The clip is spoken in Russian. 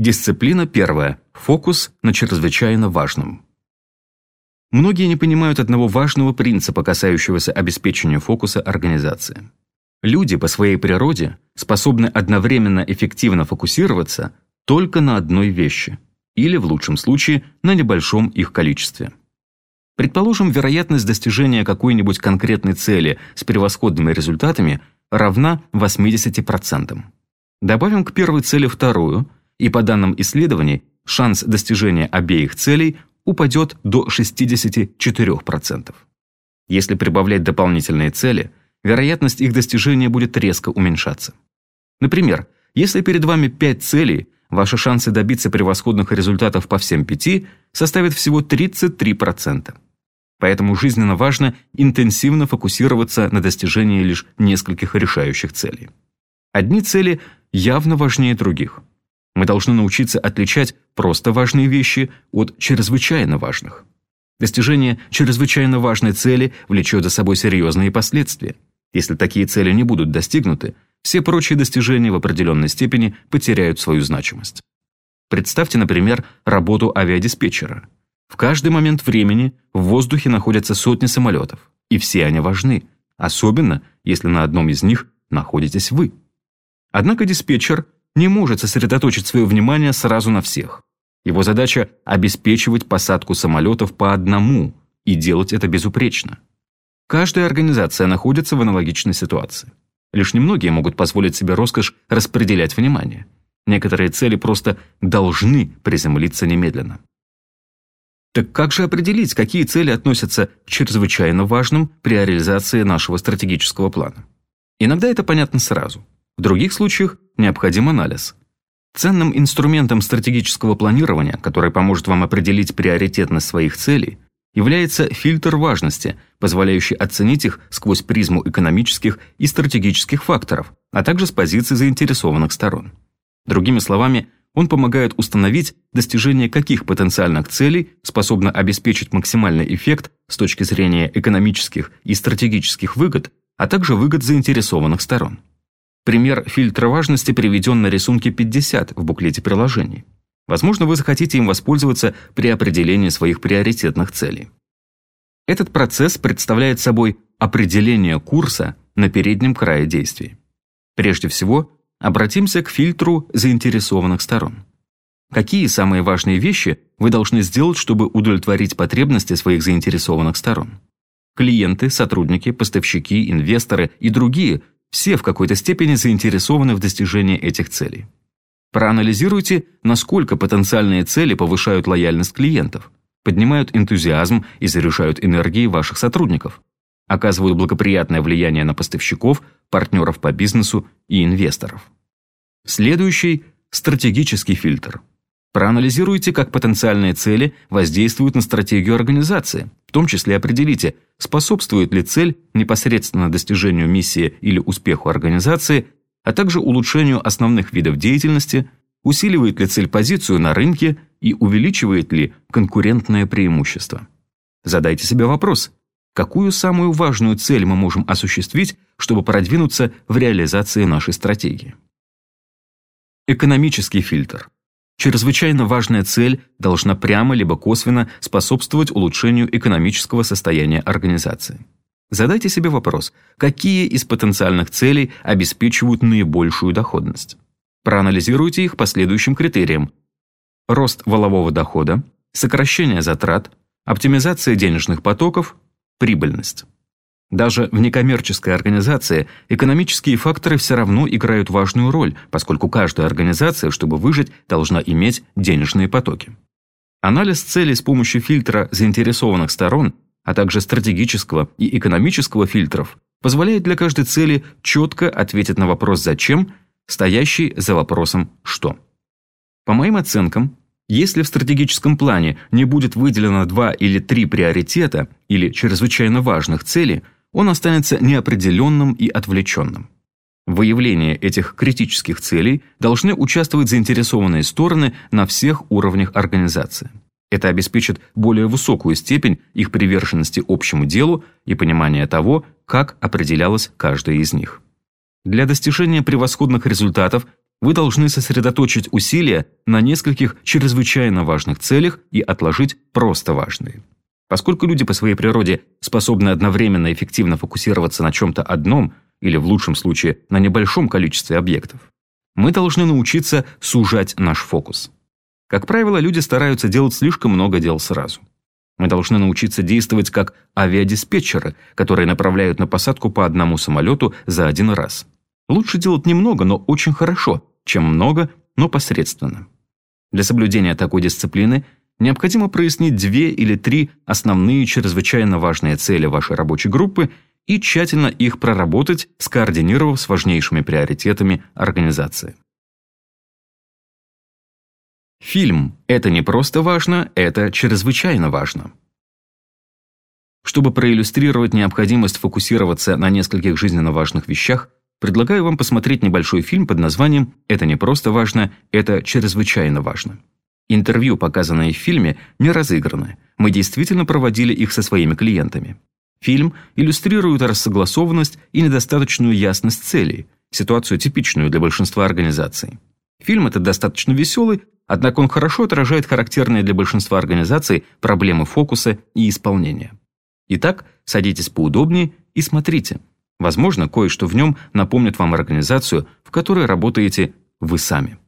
Дисциплина первая. Фокус на чрезвычайно важном. Многие не понимают одного важного принципа, касающегося обеспечения фокуса организации. Люди по своей природе способны одновременно эффективно фокусироваться только на одной вещи, или, в лучшем случае, на небольшом их количестве. Предположим, вероятность достижения какой-нибудь конкретной цели с превосходными результатами равна 80%. Добавим к первой цели вторую, и по данным исследований, шанс достижения обеих целей упадет до 64%. Если прибавлять дополнительные цели, вероятность их достижения будет резко уменьшаться. Например, если перед вами 5 целей, ваши шансы добиться превосходных результатов по всем пяти составят всего 33%. Поэтому жизненно важно интенсивно фокусироваться на достижении лишь нескольких решающих целей. Одни цели явно важнее других. Мы должны научиться отличать просто важные вещи от чрезвычайно важных. Достижение чрезвычайно важной цели влечет за собой серьезные последствия. Если такие цели не будут достигнуты, все прочие достижения в определенной степени потеряют свою значимость. Представьте, например, работу авиадиспетчера. В каждый момент времени в воздухе находятся сотни самолетов, и все они важны, особенно если на одном из них находитесь вы. Однако диспетчер не может сосредоточить свое внимание сразу на всех. Его задача – обеспечивать посадку самолетов по одному и делать это безупречно. Каждая организация находится в аналогичной ситуации. Лишь немногие могут позволить себе роскошь распределять внимание. Некоторые цели просто должны приземлиться немедленно. Так как же определить, какие цели относятся к чрезвычайно важным при реализации нашего стратегического плана? Иногда это понятно сразу. В других случаях необходим анализ. Ценным инструментом стратегического планирования, который поможет вам определить приоритетность своих целей, является фильтр важности, позволяющий оценить их сквозь призму экономических и стратегических факторов, а также с позиции заинтересованных сторон. Другими словами, он помогает установить достижение каких потенциальных целей способно обеспечить максимальный эффект с точки зрения экономических и стратегических выгод, а также выгод заинтересованных сторон. Пример фильтра важности приведен на рисунке 50 в буклете приложений. Возможно, вы захотите им воспользоваться при определении своих приоритетных целей. Этот процесс представляет собой определение курса на переднем крае действий. Прежде всего, обратимся к фильтру заинтересованных сторон. Какие самые важные вещи вы должны сделать, чтобы удовлетворить потребности своих заинтересованных сторон? Клиенты, сотрудники, поставщики, инвесторы и другие все в какой-то степени заинтересованы в достижении этих целей. Проанализируйте, насколько потенциальные цели повышают лояльность клиентов, поднимают энтузиазм и заряжают энергией ваших сотрудников, оказывают благоприятное влияние на поставщиков, партнеров по бизнесу и инвесторов. Следующий – стратегический фильтр. Проанализируйте, как потенциальные цели воздействуют на стратегию организации, в том числе определите, способствует ли цель непосредственно достижению миссии или успеху организации, а также улучшению основных видов деятельности, усиливает ли цель позицию на рынке и увеличивает ли конкурентное преимущество. Задайте себе вопрос, какую самую важную цель мы можем осуществить, чтобы продвинуться в реализации нашей стратегии. Экономический фильтр. Чрезвычайно важная цель должна прямо либо косвенно способствовать улучшению экономического состояния организации. Задайте себе вопрос, какие из потенциальных целей обеспечивают наибольшую доходность. Проанализируйте их по следующим критериям. Рост волового дохода, сокращение затрат, оптимизация денежных потоков, прибыльность. Даже в некоммерческой организации экономические факторы все равно играют важную роль, поскольку каждая организация, чтобы выжить, должна иметь денежные потоки. Анализ целей с помощью фильтра заинтересованных сторон, а также стратегического и экономического фильтров позволяет для каждой цели четко ответить на вопрос «зачем», стоящий за вопросом «что». По моим оценкам, если в стратегическом плане не будет выделено два или три приоритета или чрезвычайно важных целей – он останется неопределенным и отвлеченным. В выявлении этих критических целей должны участвовать заинтересованные стороны на всех уровнях организации. Это обеспечит более высокую степень их приверженности общему делу и понимания того, как определялась каждая из них. Для достижения превосходных результатов вы должны сосредоточить усилия на нескольких чрезвычайно важных целях и отложить просто важные. Поскольку люди по своей природе способны одновременно эффективно фокусироваться на чем-то одном или в лучшем случае на небольшом количестве объектов, мы должны научиться сужать наш фокус. Как правило, люди стараются делать слишком много дел сразу. Мы должны научиться действовать как авиадиспетчеры, которые направляют на посадку по одному самолету за один раз. Лучше делать немного, но очень хорошо, чем много, но посредственно. Для соблюдения такой дисциплины необходимо прояснить две или три основные чрезвычайно важные цели вашей рабочей группы и тщательно их проработать, скоординировав с важнейшими приоритетами организации. Фильм – это не просто важно, это чрезвычайно важно. Чтобы проиллюстрировать необходимость фокусироваться на нескольких жизненно важных вещах, предлагаю вам посмотреть небольшой фильм под названием «Это не просто важно, это чрезвычайно важно». Интервью, показанные в фильме, не разыграны. Мы действительно проводили их со своими клиентами. Фильм иллюстрирует рассогласованность и недостаточную ясность целей, ситуацию типичную для большинства организаций. Фильм этот достаточно веселый, однако он хорошо отражает характерные для большинства организаций проблемы фокуса и исполнения. Итак, садитесь поудобнее и смотрите – Возможно, кое-что в нем напомнит вам организацию, в которой работаете вы сами.